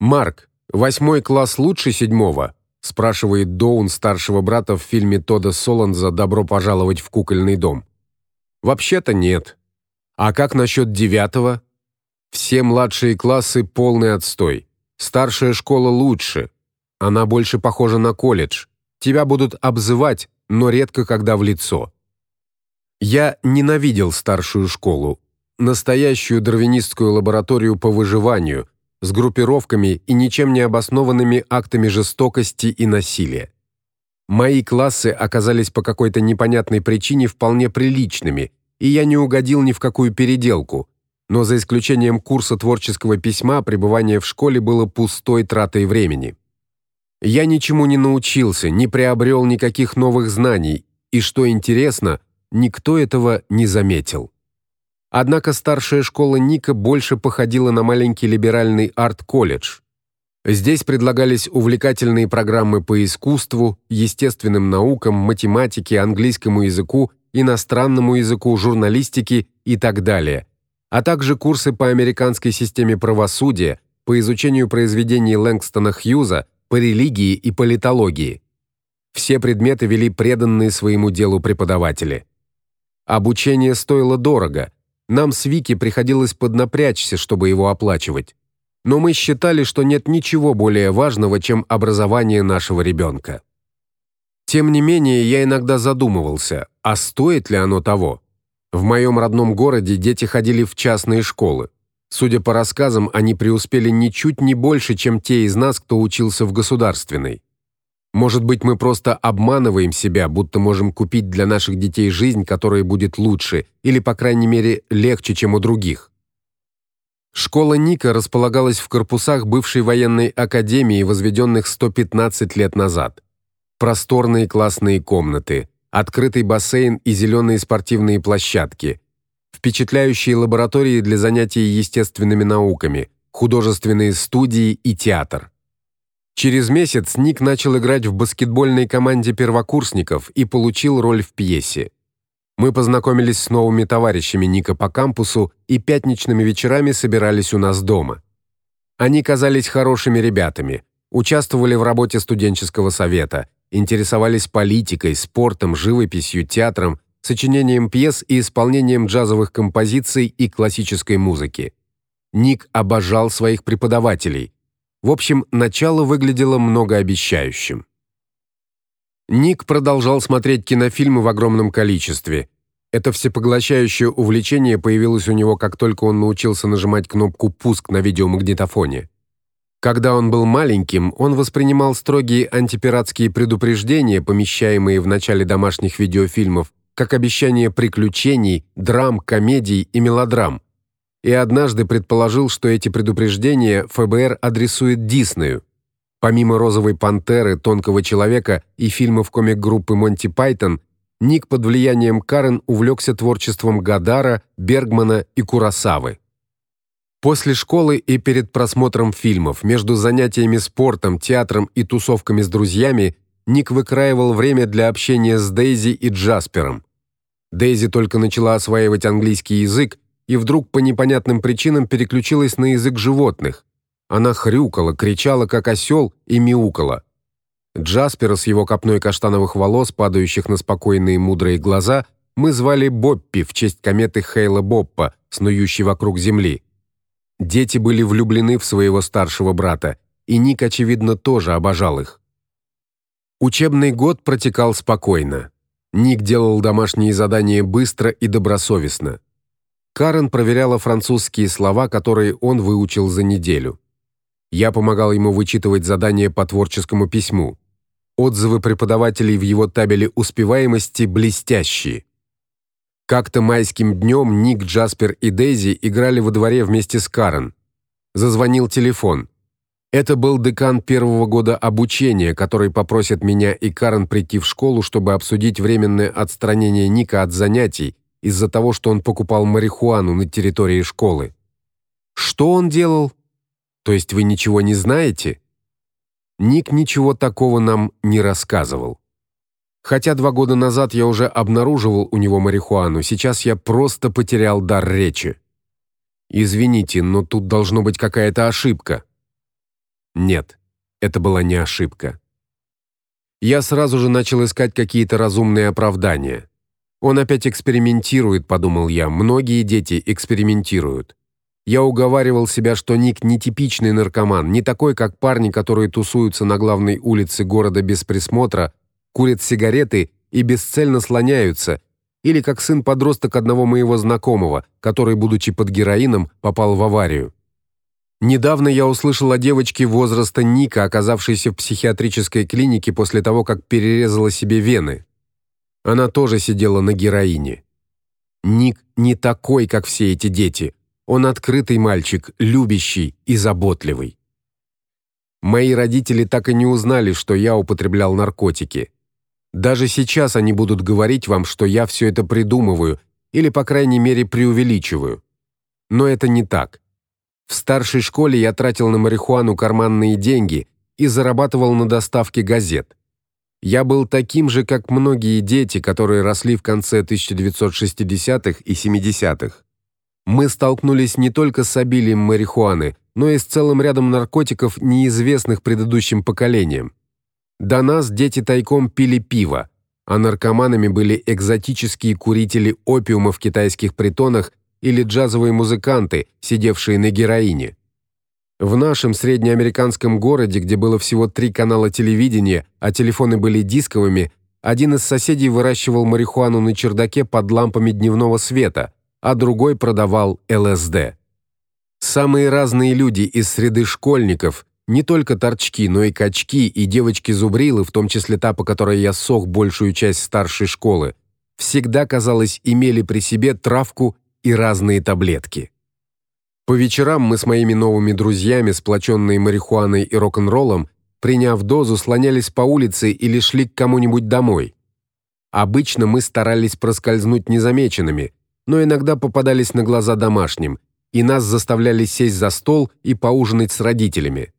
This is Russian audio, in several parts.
Марк, восьмой класс лучше седьмого? спрашивает Доун старшего брата в фильме Тода Соланза Добро пожаловать в кукольный дом. Вообще-то нет. А как насчет девятого? Все младшие классы полный отстой. Старшая школа лучше. Она больше похожа на колледж. Тебя будут обзывать, но редко когда в лицо. Я ненавидел старшую школу, настоящую дарвинистскую лабораторию по выживанию с группировками и ничем не обоснованными актами жестокости и насилия. Мои классы оказались по какой-то непонятной причине вполне приличными, и я не угодил ни в какую переделку. Но за исключением курса творческого письма, пребывание в школе было пустой тратой времени. Я ничему не научился, не приобрел никаких новых знаний, и что интересно, никто этого не заметил. Однако старшая школа Ника больше походила на маленький либеральный арт-колледж. Здесь предлагались увлекательные программы по искусству, естественным наукам, математике, английскому языку, иностранному языку, журналистике и так далее, а также курсы по американской системе правосудия, по изучению произведений Лэнгстона Хьюза, по религии и политологии. Все предметы вели преданные своему делу преподаватели. Обучение стоило дорого. Нам с Вики приходилось поднапрячься, чтобы его оплачивать. Но мы считали, что нет ничего более важного, чем образование нашего ребенка. Тем не менее, я иногда задумывался, а стоит ли оно того? В моем родном городе дети ходили в частные школы. Судя по рассказам, они преуспели ничуть не больше, чем те из нас, кто учился в государственной. Может быть, мы просто обманываем себя, будто можем купить для наших детей жизнь, которая будет лучше или, по крайней мере, легче, чем у других. Школа Ника располагалась в корпусах бывшей военной академии, возведенных 115 лет назад. Просторные классные комнаты, открытый бассейн и зеленые спортивные площадки, впечатляющие лаборатории для занятий естественными науками, художественные студии и театр. Через месяц Ник начал играть в баскетбольной команде первокурсников и получил роль в пьесе. Мы познакомились с новыми товарищами Ника по кампусу и пятничными вечерами собирались у нас дома. Они казались хорошими ребятами, участвовали в работе студенческого совета, интересовались политикой, спортом, живописью, театром, сочинением пьес и исполнением джазовых композиций и классической музыки. Ник обожал своих преподавателей, в общем, начало выглядело многообещающим. Ник продолжал смотреть кинофильмы в огромном количестве. Это всепоглощающее увлечение появилось у него, как только он научился нажимать кнопку пуск на видеомагнитофоне. Когда он был маленьким, он воспринимал строгие антипиратские предупреждения, помещаемые в начале домашних видеофильмов, как обещание приключений, драм, комедий и мелодрам и однажды предположил, что эти предупреждения ФБР адресует Диснею. Помимо Розовой пантеры, Тонкого человека и фильмов комик-группы Монти Пайтон, Ник под влиянием Карен увлекся творчеством Гадара, Бергмана и Куросавы. После школы и перед просмотром фильмов, между занятиями спортом, театром и тусовками с друзьями, Ник выкраивал время для общения с Дейзи и Джаспером. Дейзи только начала осваивать английский язык, и вдруг по непонятным причинам переключилась на язык животных. Она хрюкала, кричала как осел и мяукала. Джаспера с его копной каштановых волос, падающих на спокойные мудрые глаза, мы звали Боппи в честь кометы Хейла Боппа, снующей вокруг Земли. Дети были влюблены в своего старшего брата, и Ник очевидно тоже обожал их. Учебный год протекал спокойно. Ник делал домашние задания быстро и добросовестно. Карен проверяла французские слова, которые он выучил за неделю. Я помогал ему вычитывать задания по творческому письму. Отзывы преподавателей в его табеле успеваемости блестящие. Как-то майским днем Ник, Джаспер и Дейзи играли во дворе вместе с Карен. Зазвонил телефон. Это был декан первого года обучения, который попросит меня и Карен прийти в школу, чтобы обсудить временное отстранение Ника от занятий из-за того, что он покупал марихуану на территории школы. Что он делал? То есть вы ничего не знаете? Ник ничего такого нам не рассказывал. Хотя два года назад я уже обнаруживал у него марихуану, сейчас я просто потерял дар речи. Извините, но тут должно быть какая-то ошибка. Нет, это была не ошибка. Я сразу же начал искать какие-то разумные оправдания. Он опять экспериментирует, подумал я. Многие дети экспериментируют. Я уговаривал себя, что Ник не типичный наркоман, не такой, как парни, которые тусуются на главной улице города без присмотра, курят сигареты и бесцельно слоняются, или как сын-подросток одного моего знакомого, который, будучи под героином, попал в аварию. Недавно я услышал о девочке возраста Ника, оказавшейся в психиатрической клинике после того, как перерезала себе вены. Она тоже сидела на героине. Ник не такой, как все эти дети. Он открытый мальчик, любящий и заботливый. Мои родители так и не узнали, что я употреблял наркотики. Даже сейчас они будут говорить вам, что я все это придумываю или по крайней мере преувеличиваю. Но это не так. В старшей школе я тратил на марихуану карманные деньги и зарабатывал на доставке газет. Я был таким же, как многие дети, которые росли в конце 1960-х и 70-х. Мы столкнулись не только с обилием марихуаны, но и с целым рядом наркотиков, неизвестных предыдущим поколениям. До нас дети тайком пили пиво, а наркоманами были экзотические курители опиума в китайских притонах или джазовые музыканты, сидевшие на героине. В нашем среднеамериканском городе, где было всего три канала телевидения, а телефоны были дисковыми, один из соседей выращивал марихуану на чердаке под лампами дневного света, а другой продавал ЛСД. Самые разные люди из среды школьников, не только торчки, но и качки и девочки-зубрилы, в том числе та, по которой я сох большую часть старшей школы, всегда, казалось, имели при себе травку и разные таблетки. По вечерам мы с моими новыми друзьями, сплоченные марихуаной и рок-н-роллом, приняв дозу, слонялись по улице или шли к кому-нибудь домой. Обычно мы старались проскользнуть незамеченными, но иногда попадались на глаза домашним, и нас заставляли сесть за стол и поужинать с родителями.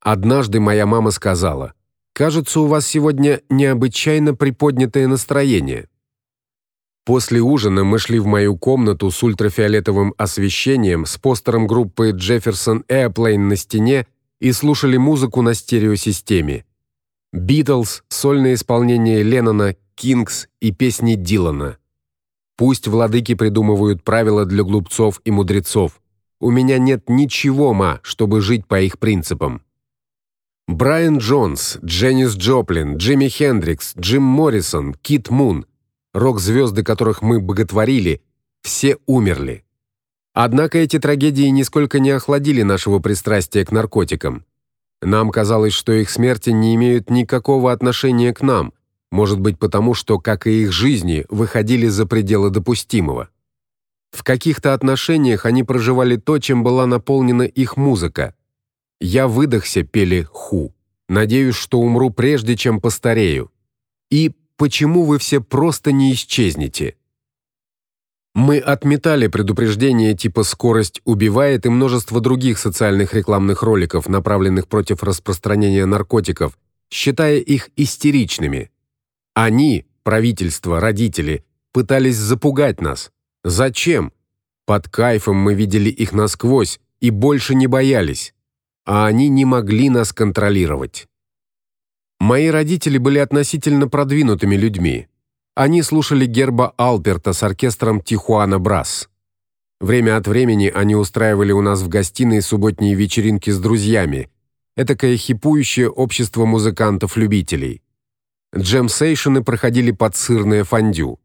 Однажды моя мама сказала: "Кажется, у вас сегодня необычайно приподнятое настроение". После ужина мы шли в мою комнату с ультрафиолетовым освещением, с постером группы Jefferson Airplane на стене и слушали музыку на стереосистеме. Beatles, сольное исполнение Леннона, Кингс и песни Дилана. Пусть владыки придумывают правила для глупцов и мудрецов. У меня нет ничего, ма, чтобы жить по их принципам. Брайан Джонс, Дженнис Джоплин, Джимми Хендрикс, Джим Моррисон, Кит Мун рок-звезды, которых мы боготворили, все умерли. Однако эти трагедии нисколько не охладили нашего пристрастия к наркотикам. Нам казалось, что их смерти не имеют никакого отношения к нам, может быть, потому что, как и их жизни, выходили за пределы допустимого. В каких-то отношениях они проживали то, чем была наполнена их музыка. Я выдохся, пели Ху. Надеюсь, что умру прежде, чем постарею. И почему вы все просто не исчезнете? Мы отметали предупреждения типа скорость убивает и множество других социальных рекламных роликов, направленных против распространения наркотиков, считая их истеричными. Они, правительство, родители, пытались запугать нас. Зачем? Под кайфом мы видели их насквозь и больше не боялись, а они не могли нас контролировать. Мои родители были относительно продвинутыми людьми. Они слушали Герба Алперта с оркестром Тихуана Брас. Время от времени они устраивали у нас в гостиной субботние вечеринки с друзьями. Этакое хипующее общество музыкантов-любителей. Джем-сейшены проходили под сырное фондю.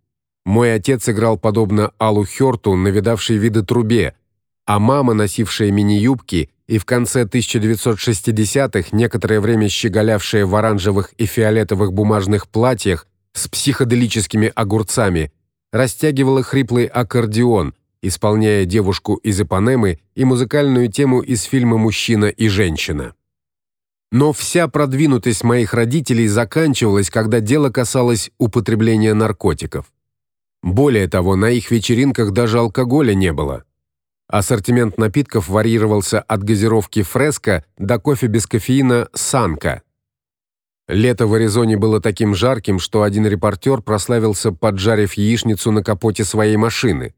Мой отец играл подобно Аллу Хёрту на видавшей виды трубе, а мама, носившая мини-юбки, и в конце 1960-х некоторое время щеголявшая в оранжевых и фиолетовых бумажных платьях с психоделическими огурцами, растягивала хриплый аккордеон, исполняя девушку из Ипанемы и музыкальную тему из фильма Мужчина и женщина. Но вся продвинутость моих родителей заканчивалась, когда дело касалось употребления наркотиков. Более того, на их вечеринках даже алкоголя не было. Ассортимент напитков варьировался от газировки Фреска до кофе без кофеина Санка. Лето в Аризоне было таким жарким, что один репортер прославился, поджарив яичницу на капоте своей машины.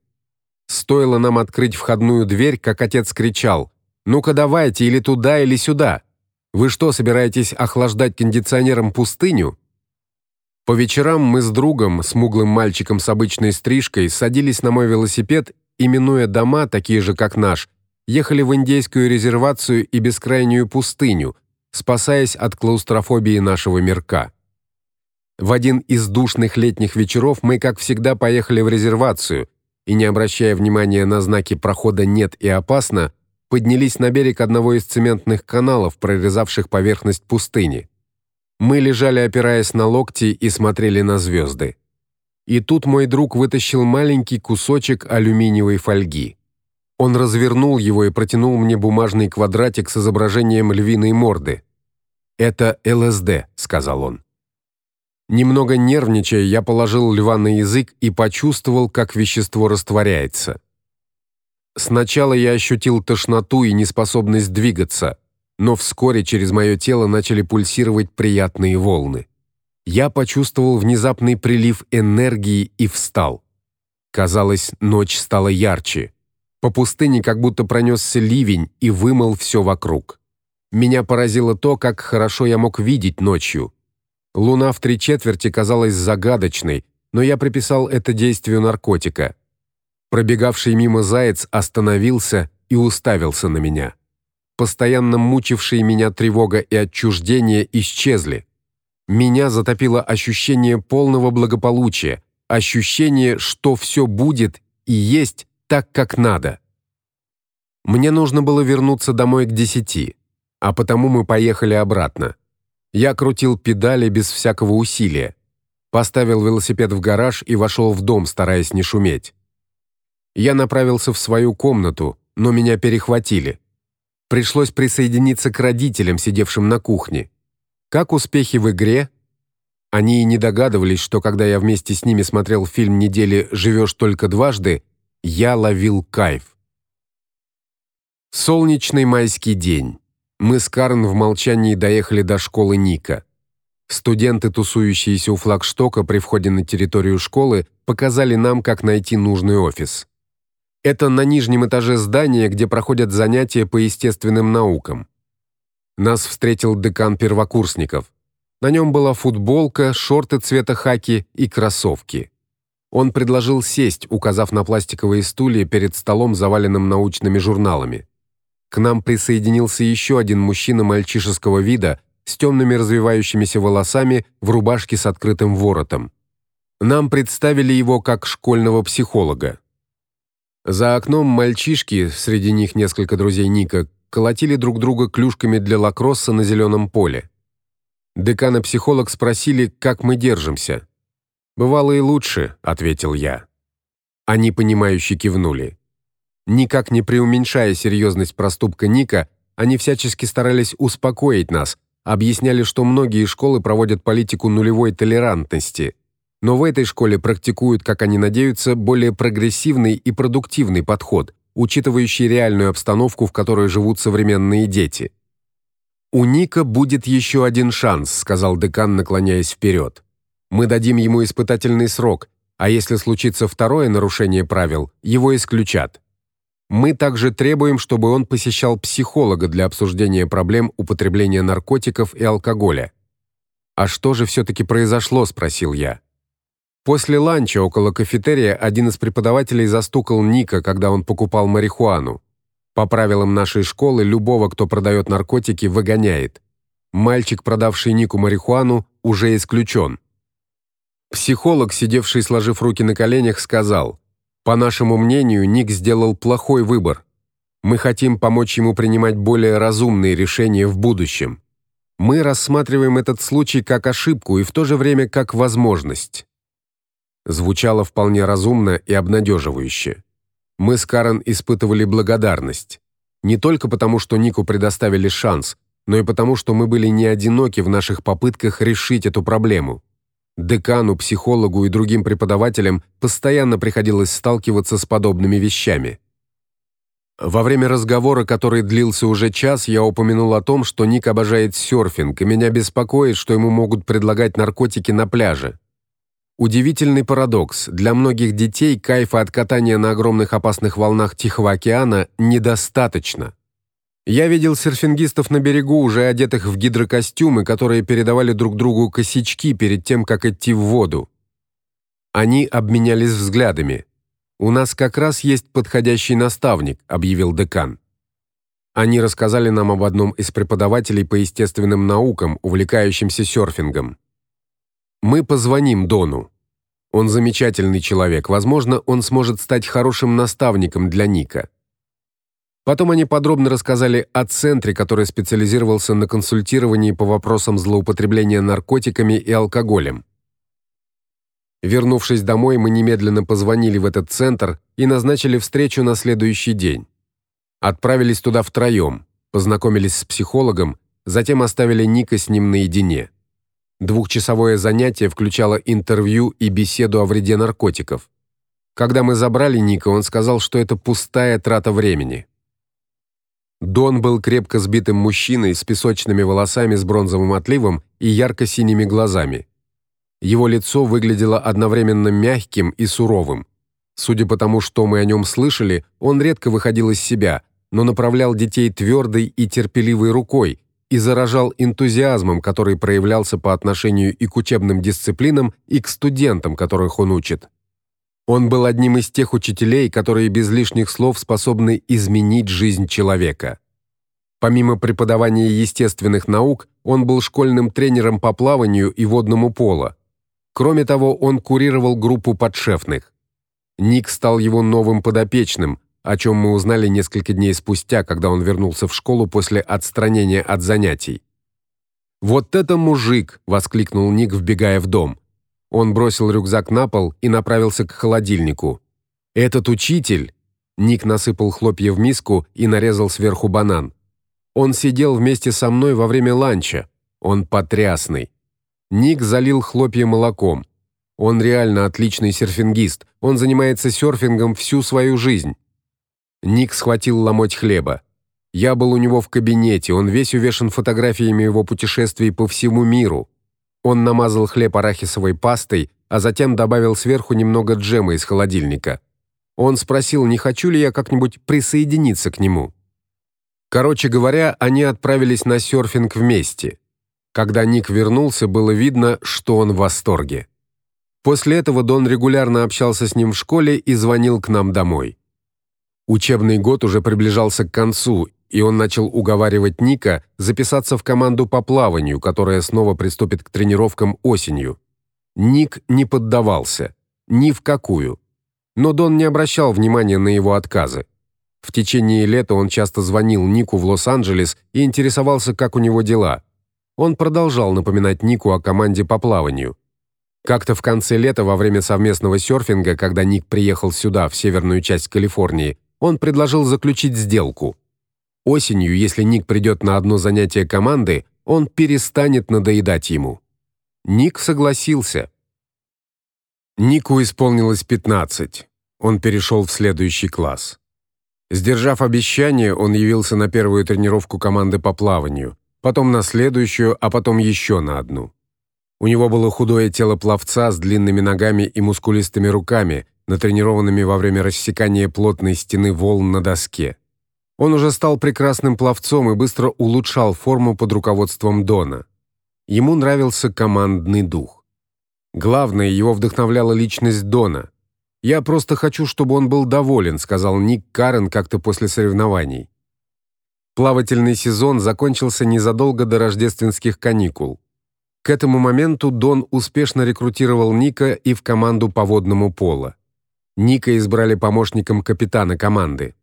Стоило нам открыть входную дверь, как отец кричал: "Ну-ка давайте или туда, или сюда". Вы что, собираетесь охлаждать кондиционером пустыню? По вечерам мы с другом, смуглым мальчиком с обычной стрижкой, садились на мой велосипед и минуя дома, такие же как наш, ехали в индейскую резервацию и бескрайнюю пустыню, спасаясь от клаустрофобии нашего мирка. В один из душных летних вечеров мы, как всегда, поехали в резервацию и не обращая внимания на знаки прохода нет и опасно, поднялись на берег одного из цементных каналов, прорезавших поверхность пустыни. Мы лежали, опираясь на локти и смотрели на звезды. И тут мой друг вытащил маленький кусочек алюминиевой фольги. Он развернул его и протянул мне бумажный квадратик с изображением львиной морды. "Это ЛСД", сказал он. Немного нервничая, я положил льва на язык и почувствовал, как вещество растворяется. Сначала я ощутил тошноту и неспособность двигаться, но вскоре через мое тело начали пульсировать приятные волны. Я почувствовал внезапный прилив энергии и встал. Казалось, ночь стала ярче. По пустыне как будто пронесся ливень и вымыл все вокруг. Меня поразило то, как хорошо я мог видеть ночью. Луна в три четверти казалась загадочной, но я приписал это действию наркотика. Пробегавший мимо заяц остановился и уставился на меня. Постоянно мучившие меня тревога и отчуждение исчезли. Меня затопило ощущение полного благополучия, ощущение, что все будет и есть так, как надо. Мне нужно было вернуться домой к десяти, а потому мы поехали обратно. Я крутил педали без всякого усилия. Поставил велосипед в гараж и вошел в дом, стараясь не шуметь. Я направился в свою комнату, но меня перехватили. Пришлось присоединиться к родителям, сидевшим на кухне. Как успехи в игре? Они и не догадывались, что когда я вместе с ними смотрел фильм недели Живешь только дважды, я ловил кайф. Солнечный майский день. Мы с Карн в молчании доехали до школы Ника. Студенты, тусующиеся у флагштока при входе на территорию школы, показали нам, как найти нужный офис. Это на нижнем этаже здания, где проходят занятия по естественным наукам. Нас встретил декан первокурсников. На нем была футболка, шорты цвета хаки и кроссовки. Он предложил сесть, указав на пластиковые стулья перед столом, заваленным научными журналами. К нам присоединился еще один мужчина мальчишеского вида с темными развивающимися волосами в рубашке с открытым воротом. Нам представили его как школьного психолога. За окном мальчишки, среди них несколько друзей Ника, колотили друг друга клюшками для лакросса на зеленом поле. Декан и психолог спросили, как мы держимся. Бывало и лучше, ответил я. Они понимающе кивнули. Никак не преуменьшая серьезность проступка Ника, они всячески старались успокоить нас, объясняли, что многие школы проводят политику нулевой толерантности. Но в этой школе практикуют, как они надеются, более прогрессивный и продуктивный подход, учитывающий реальную обстановку, в которой живут современные дети. У Ника будет еще один шанс, сказал декан, наклоняясь вперед. Мы дадим ему испытательный срок, а если случится второе нарушение правил, его исключат. Мы также требуем, чтобы он посещал психолога для обсуждения проблем употребления наркотиков и алкоголя. А что же все таки произошло, спросил я. После ланча около кафетерия один из преподавателей застукал Ника, когда он покупал марихуану. По правилам нашей школы любого, кто продает наркотики, выгоняет. Мальчик, продавший Нику марихуану, уже исключен. Психолог, сидевший сложив руки на коленях, сказал: по нашему мнению, Ник сделал плохой выбор. Мы хотим помочь ему принимать более разумные решения в будущем. Мы рассматриваем этот случай как ошибку и в то же время как возможность. Звучало вполне разумно и обнадеживающе. Мы с Карен испытывали благодарность, не только потому, что Нику предоставили шанс, но и потому, что мы были не одиноки в наших попытках решить эту проблему. Декану, психологу и другим преподавателям постоянно приходилось сталкиваться с подобными вещами. Во время разговора, который длился уже час, я упомянул о том, что Ник обожает серфинг, и меня беспокоит, что ему могут предлагать наркотики на пляже. Удивительный парадокс. Для многих детей кайфа от катания на огромных опасных волнах Тихого океана недостаточно. Я видел серфингистов на берегу, уже одетых в гидрокостюмы, которые передавали друг другу косячки перед тем, как идти в воду. Они обменялись взглядами. У нас как раз есть подходящий наставник, объявил декан. Они рассказали нам об одном из преподавателей по естественным наукам, увлекающимся серфингом. Мы позвоним Дону. Он замечательный человек. Возможно, он сможет стать хорошим наставником для Ника. Потом они подробно рассказали о центре, который специализировался на консультировании по вопросам злоупотребления наркотиками и алкоголем. Вернувшись домой, мы немедленно позвонили в этот центр и назначили встречу на следующий день. Отправились туда втроем, познакомились с психологом, затем оставили Ника с ним наедине. Двухчасовое занятие включало интервью и беседу о вреде наркотиков. Когда мы забрали Ника, он сказал, что это пустая трата времени. Дон был крепко сбитым мужчиной с песочными волосами с бронзовым отливом и ярко-синими глазами. Его лицо выглядело одновременно мягким и суровым. Судя по тому, что мы о нем слышали, он редко выходил из себя, но направлял детей твердой и терпеливой рукой и заражал энтузиазмом, который проявлялся по отношению и к учебным дисциплинам, и к студентам, которых он учит. Он был одним из тех учителей, которые без лишних слов способны изменить жизнь человека. Помимо преподавания естественных наук, он был школьным тренером по плаванию и водному поло. Кроме того, он курировал группу подшефных. Ник стал его новым подопечным, о чем мы узнали несколько дней спустя, когда он вернулся в школу после отстранения от занятий. Вот это мужик, воскликнул Ник, вбегая в дом. Он бросил рюкзак на пол и направился к холодильнику. Этот учитель, Ник насыпал хлопья в миску и нарезал сверху банан. Он сидел вместе со мной во время ланча. Он потрясный. Ник залил хлопья молоком. Он реально отличный серфингист. Он занимается серфингом всю свою жизнь. Ник схватил ломоть хлеба. Я был у него в кабинете, он весь увешан фотографиями его путешествий по всему миру. Он намазал хлеб арахисовой пастой, а затем добавил сверху немного джема из холодильника. Он спросил, не хочу ли я как-нибудь присоединиться к нему. Короче говоря, они отправились на серфинг вместе. Когда Ник вернулся, было видно, что он в восторге. После этого Дон регулярно общался с ним в школе и звонил к нам домой. Учебный год уже приближался к концу, и он начал уговаривать Ника записаться в команду по плаванию, которая снова приступит к тренировкам осенью. Ник не поддавался ни в какую. Но Дон не обращал внимания на его отказы. В течение лета он часто звонил Нику в Лос-Анджелес и интересовался, как у него дела. Он продолжал напоминать Нику о команде по плаванию. Как-то в конце лета во время совместного серфинга, когда Ник приехал сюда, в северную часть Калифорнии, он предложил заключить сделку. Осенью, если Ник придет на одно занятие команды, он перестанет надоедать ему. Ник согласился. Нику исполнилось 15. Он перешел в следующий класс. Сдержав обещание, он явился на первую тренировку команды по плаванию, потом на следующую, а потом еще на одну. У него было худое тело пловца с длинными ногами и мускулистыми руками, натренированными во время рассекания плотной стены волн на доске. Он уже стал прекрасным пловцом и быстро улучшал форму под руководством Дона. Ему нравился командный дух. Главное, его вдохновляла личность Дона. Я просто хочу, чтобы он был доволен, сказал Ник Карен как-то после соревнований. Плавательный сезон закончился незадолго до рождественских каникул. К этому моменту Дон успешно рекрутировал Ника и в команду по водному поло. Ника избрали помощником капитана команды.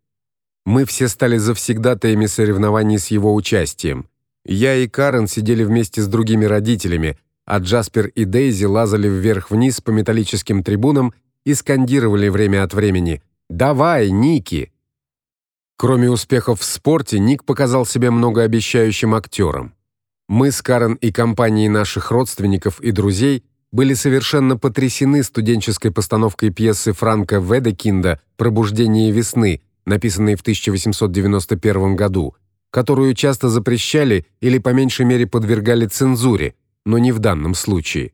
Мы все стали завсегдатаями соревнований с его участием. Я и Карен сидели вместе с другими родителями, а Джаспер и Дейзи лазали вверх-вниз по металлическим трибунам и скандировали время от времени: "Давай, Ники!" Кроме успехов в спорте, Ник показал себя многообещающим актером. Мы с Карен и компанией наших родственников и друзей были совершенно потрясены студенческой постановкой пьесы Франка Ведекинда Пробуждение весны, написанной в 1891 году, которую часто запрещали или по меньшей мере подвергали цензуре, но не в данном случае.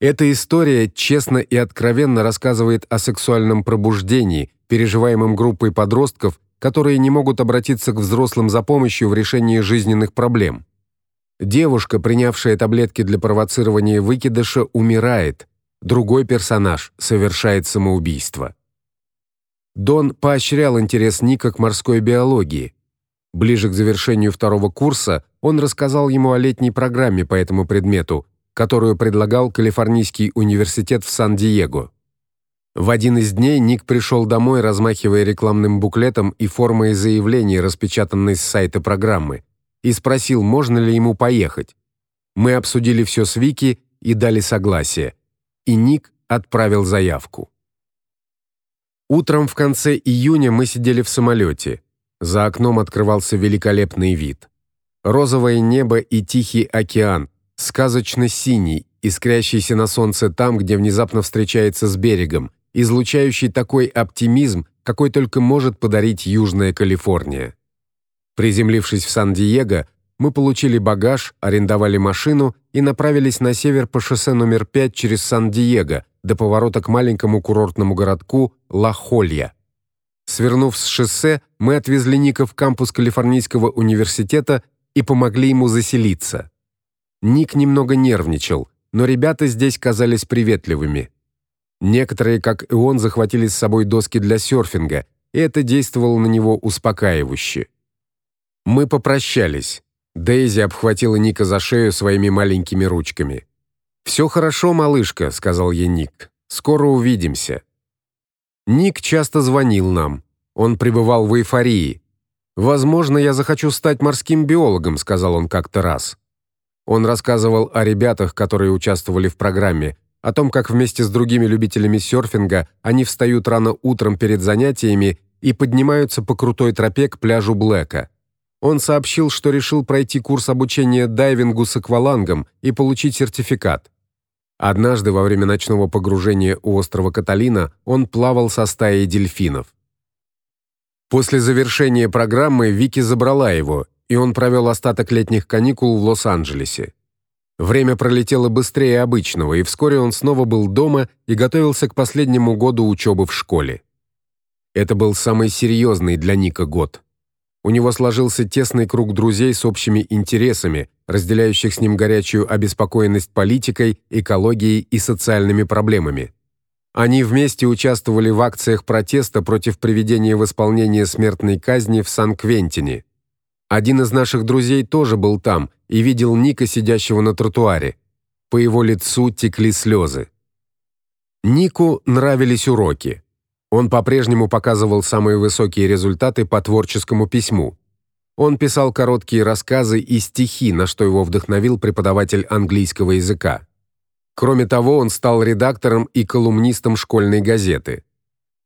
Эта история честно и откровенно рассказывает о сексуальном пробуждении, переживаемом группой подростков которые не могут обратиться к взрослым за помощью в решении жизненных проблем. Девушка, принявшая таблетки для провоцирования выкидыша, умирает. Другой персонаж совершает самоубийство. Дон поощрял интерес Ника к морской биологии. Ближе к завершению второго курса он рассказал ему о летней программе по этому предмету, которую предлагал Калифорнийский университет в Сан-Диего. В один из дней Ник пришел домой, размахивая рекламным буклетом и формой заявления, распечатанной с сайта программы, и спросил, можно ли ему поехать. Мы обсудили все с Вики и дали согласие, и Ник отправил заявку. Утром в конце июня мы сидели в самолете. За окном открывался великолепный вид. Розовое небо и тихий океан, сказочно синий, искрящийся на солнце там, где внезапно встречается с берегом, излучающий такой оптимизм, какой только может подарить Южная Калифорния. Приземлившись в Сан-Диего, мы получили багаж, арендовали машину и направились на север по шоссе номер 5 через Сан-Диего до поворота к маленькому курортному городку Ла-Холья. Свернув с шоссе, мы отвезли Ника в кампус Калифорнийского университета и помогли ему заселиться. Ник немного нервничал, но ребята здесь казались приветливыми. Некоторые, как и он, захватили с собой доски для серфинга, и это действовало на него успокаивающе. Мы попрощались. Дейзи обхватила Ника за шею своими маленькими ручками. «Все хорошо, малышка», — сказал ей Ник. «Скоро увидимся». Ник часто звонил нам. Он пребывал в эйфории. «Возможно, я захочу стать морским биологом», — сказал он как-то раз. Он рассказывал о ребятах, которые участвовали в программе, о том, как вместе с другими любителями серфинга они встают рано утром перед занятиями и поднимаются по крутой тропе к пляжу Блэка. Он сообщил, что решил пройти курс обучения дайвингу с аквалангом и получить сертификат. Однажды во время ночного погружения у острова Каталина он плавал со стаей дельфинов. После завершения программы Вики забрала его, и он провел остаток летних каникул в Лос-Анджелесе. Время пролетело быстрее обычного, и вскоре он снова был дома и готовился к последнему году учебы в школе. Это был самый серьезный для Ника год. У него сложился тесный круг друзей с общими интересами, разделяющих с ним горячую обеспокоенность политикой, экологией и социальными проблемами. Они вместе участвовали в акциях протеста против приведения в исполнение смертной казни в Сан-Квентине. Один из наших друзей тоже был там и видел Ника, сидящего на тротуаре. По его лицу текли слезы. Нику нравились уроки. Он по-прежнему показывал самые высокие результаты по творческому письму. Он писал короткие рассказы и стихи, на что его вдохновил преподаватель английского языка. Кроме того, он стал редактором и колумнистом школьной газеты.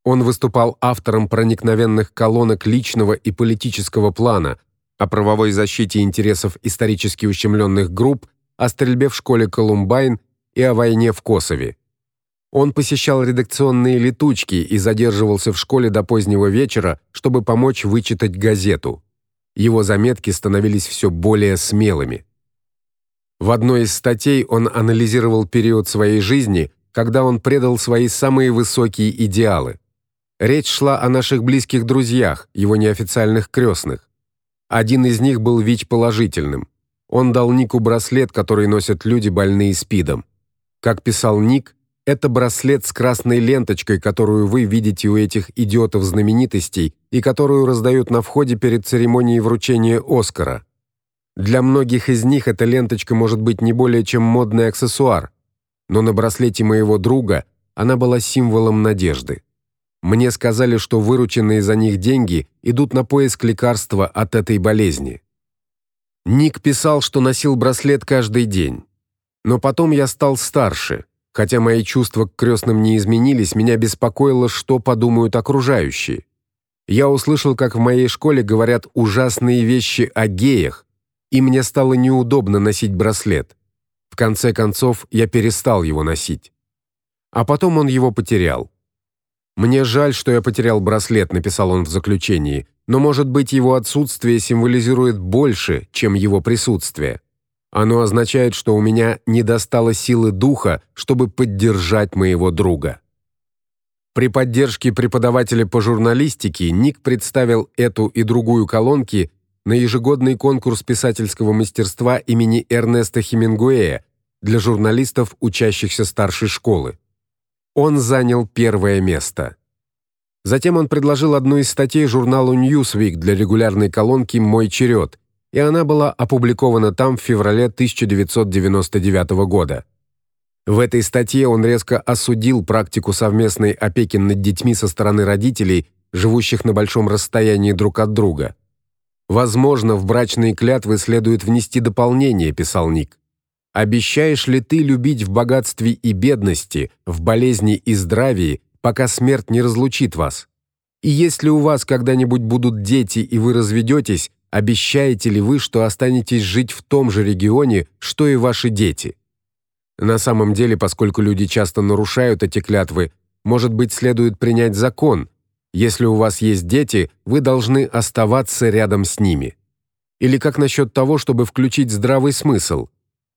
Он выступал автором проникновенных колонок личного и политического плана о правовой защите интересов исторически ущемленных групп, о стрельбе в школе Колумбайн и о войне в Косове. Он посещал редакционные летучки и задерживался в школе до позднего вечера, чтобы помочь вычитать газету. Его заметки становились все более смелыми. В одной из статей он анализировал период своей жизни, когда он предал свои самые высокие идеалы. Речь шла о наших близких друзьях, его неофициальных крестных. Один из них был ВИЧ-положительным. Он дал Нику браслет, который носят люди больные СПИДом. Как писал Ник, это браслет с красной ленточкой, которую вы видите у этих идиотов-знаменитостей и которую раздают на входе перед церемонией вручения Оскара. Для многих из них эта ленточка может быть не более чем модный аксессуар, но на браслете моего друга она была символом надежды. Мне сказали, что вырученные за них деньги идут на поиск лекарства от этой болезни. Ник писал, что носил браслет каждый день. Но потом я стал старше. Хотя мои чувства к крестным не изменились, меня беспокоило, что подумают окружающие. Я услышал, как в моей школе говорят ужасные вещи о геях, и мне стало неудобно носить браслет. В конце концов, я перестал его носить. А потом он его потерял. Мне жаль, что я потерял браслет, написал он в заключении, но, может быть, его отсутствие символизирует больше, чем его присутствие. Оно означает, что у меня не достало силы духа, чтобы поддержать моего друга. При поддержке преподавателя по журналистике Ник представил эту и другую колонки на ежегодный конкурс писательского мастерства имени Эрнеста Хемингуэя для журналистов, учащихся старшей школы. Он занял первое место. Затем он предложил одну из статей журналу Newsweek для регулярной колонки Мой черед, и она была опубликована там в феврале 1999 года. В этой статье он резко осудил практику совместной опеки над детьми со стороны родителей, живущих на большом расстоянии друг от друга. Возможно, в брачные клятвы следует внести дополнение, писал Ник. Обещаешь ли ты любить в богатстве и бедности, в болезни и здравии, пока смерть не разлучит вас? И если у вас когда-нибудь будут дети и вы разведетесь, обещаете ли вы, что останетесь жить в том же регионе, что и ваши дети? На самом деле, поскольку люди часто нарушают эти клятвы, может быть, следует принять закон. Если у вас есть дети, вы должны оставаться рядом с ними. Или как насчет того, чтобы включить здравый смысл?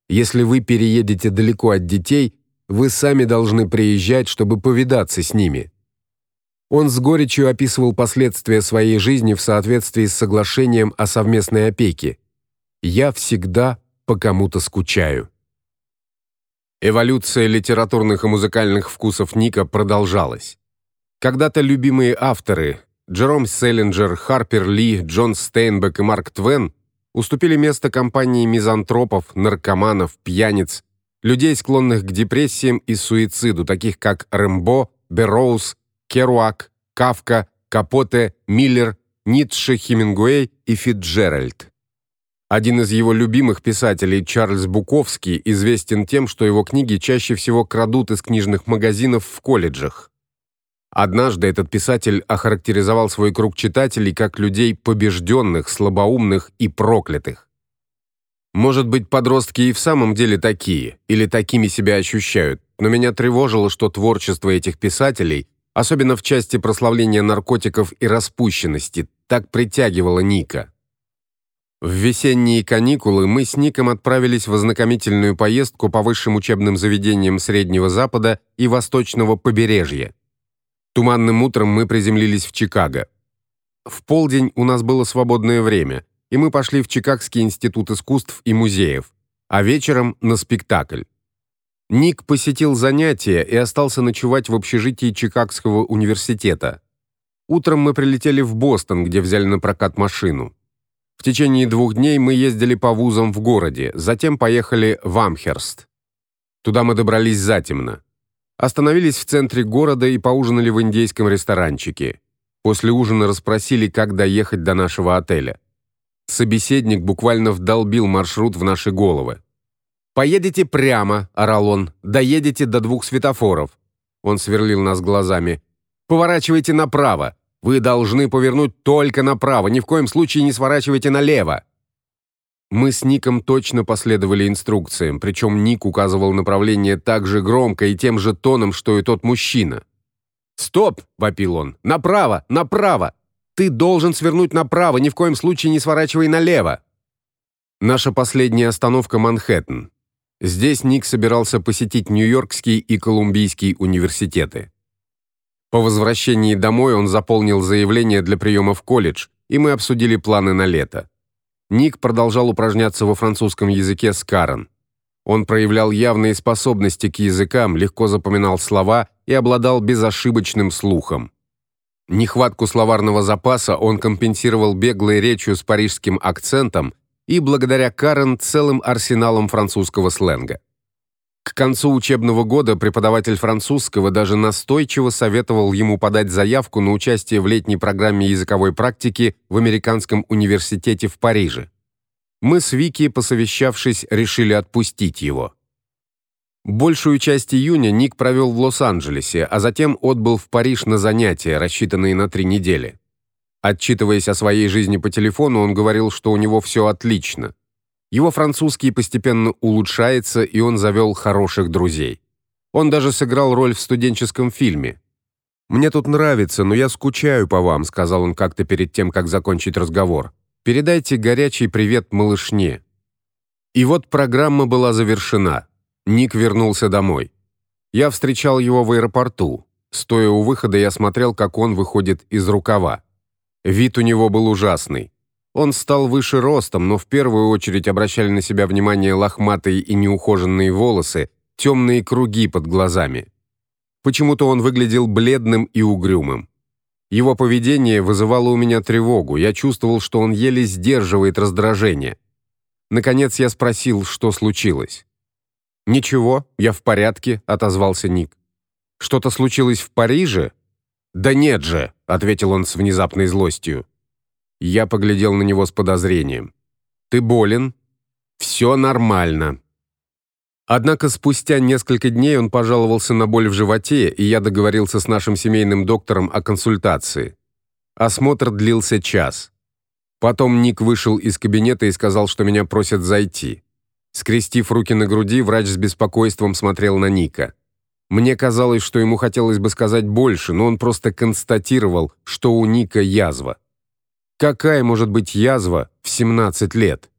Если вы переедете далеко от детей, вы сами должны приезжать, чтобы повидаться с ними. Он с горечью описывал последствия своей жизни в соответствии с соглашением о совместной опеке. Я всегда по кому-то скучаю. Эволюция литературных и музыкальных вкусов Ника продолжалась. Когда-то любимые авторы Джером Селлинджер, Харпер Ли, Джон Стейнбек и Марк Твен уступили место компании мизантропов, наркоманов, пьяниц, людей, склонных к депрессиям и суициду, таких как Рэмбо, Берроуз, Керуак, Кавка, Капоте, Миллер, Ницше, Хемингуэй и Фитджеральд. Один из его любимых писателей, Чарльз Буковский, известен тем, что его книги чаще всего крадут из книжных магазинов в колледжах. Однажды этот писатель охарактеризовал свой круг читателей как людей побежденных, слабоумных и проклятых. Может быть, подростки и в самом деле такие, или такими себя ощущают, но меня тревожило, что творчество этих писателей, особенно в части прославления наркотиков и распущенности, так притягивало Ника. В весенние каникулы мы с Ником отправились в ознакомительную поездку по высшим учебным заведениям Среднего Запада и Восточного побережья. Туманным утром мы приземлились в Чикаго. В полдень у нас было свободное время, и мы пошли в Чикагский институт искусств и музеев, а вечером на спектакль. Ник посетил занятия и остался ночевать в общежитии Чикагского университета. Утром мы прилетели в Бостон, где взяли на прокат машину. В течение двух дней мы ездили по вузам в городе, затем поехали в Амхерст. Туда мы добрались затемно. Остановились в центре города и поужинали в индейском ресторанчике. После ужина расспросили, как доехать до нашего отеля. Собеседник буквально вдолбил маршрут в наши головы. «Поедете прямо», — орал он, — «доедете до двух светофоров». Он сверлил нас глазами. «Поворачивайте направо. Вы должны повернуть только направо, ни в коем случае не сворачивайте налево. Мы с Ником точно последовали инструкциям, причем Ник указывал направление так же громко и тем же тоном, что и тот мужчина. "Стоп", вопил он. "Направо, направо. Ты должен свернуть направо, ни в коем случае не сворачивай налево". Наша последняя остановка Манхэттен. Здесь Ник собирался посетить Нью-Йоркский и Колумбийский университеты. По возвращении домой он заполнил заявление для приема в колледж, и мы обсудили планы на лето. Ник продолжал упражняться во французском языке с Карен. Он проявлял явные способности к языкам, легко запоминал слова и обладал безошибочным слухом. Нехватку словарного запаса он компенсировал беглой речью с парижским акцентом и благодаря Карен целым арсеналом французского сленга. К концу учебного года преподаватель французского даже настойчиво советовал ему подать заявку на участие в летней программе языковой практики в американском университете в Париже. Мы с Вики, посовещавшись, решили отпустить его. Большую часть июня Ник провел в Лос-Анджелесе, а затем отбыл в Париж на занятия, рассчитанные на три недели. Отчитываясь о своей жизни по телефону, он говорил, что у него все отлично. Его французский постепенно улучшается, и он завел хороших друзей. Он даже сыграл роль в студенческом фильме. Мне тут нравится, но я скучаю по вам, сказал он как-то перед тем, как закончить разговор. Передайте горячий привет малышне. И вот программа была завершена. Ник вернулся домой. Я встречал его в аэропорту. Стоя у выхода, я смотрел, как он выходит из рукава. Вид у него был ужасный. Он стал выше ростом, но в первую очередь обращали на себя внимание лохматые и неухоженные волосы, темные круги под глазами. Почему-то он выглядел бледным и угрюмым. Его поведение вызывало у меня тревогу. Я чувствовал, что он еле сдерживает раздражение. Наконец я спросил, что случилось. «Ничего, я в порядке», — отозвался Ник. «Что-то случилось в Париже?» «Да нет же», — ответил он с внезапной злостью. Я поглядел на него с подозрением. «Ты болен?» «Все нормально». Однако спустя несколько дней он пожаловался на боль в животе, и я договорился с нашим семейным доктором о консультации. Осмотр длился час. Потом Ник вышел из кабинета и сказал, что меня просят зайти. Скрестив руки на груди, врач с беспокойством смотрел на Ника. Мне казалось, что ему хотелось бы сказать больше, но он просто констатировал, что у Ника язва. Какая может быть язва в 17 лет?